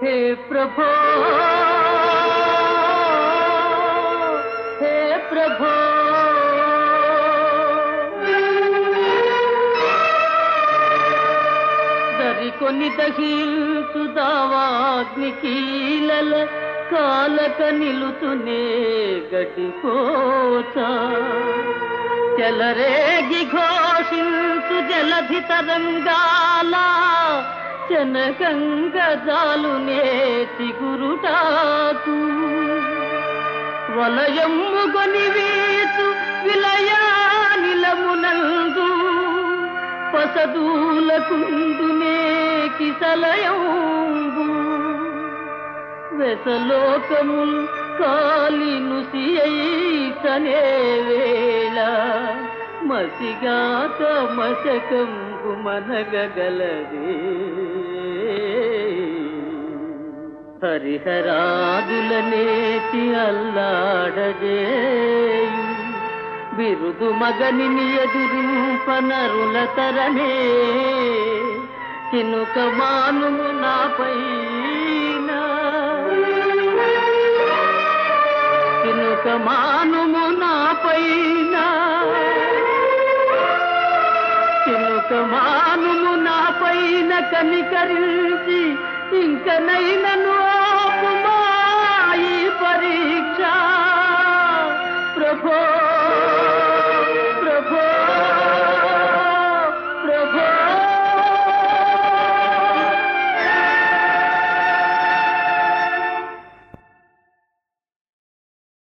हे ప్రభో హే ప్రభో. దరికొని దహిల్తు దావాగ్ని కీలల కాలక నిలుతునే గడ్డికోచ చెలరేగి ఘోషిల్తు జలధి తరంగాలా చెనకంగ జాలునే చిగురుటాకు వలయమ్ముగొని వీచు విలయా నిలమునందు. పసదూలకుందునే కిసలయంబు వెసలోకముల్ కాలి అయితనేవే మసిగా మసిగాక మశకంబు హరిహరాదుల నేటి అల్లాడజేయు బిరుదు మగనిని ఎదురింపనరుల తరనే. చినుక మానుము నాపైన. చినుక మానుము చినుక నా నాపైన కనికరించి ఇంకనైనను ఆపుమా ఈ పరీక్ష. ప్రభో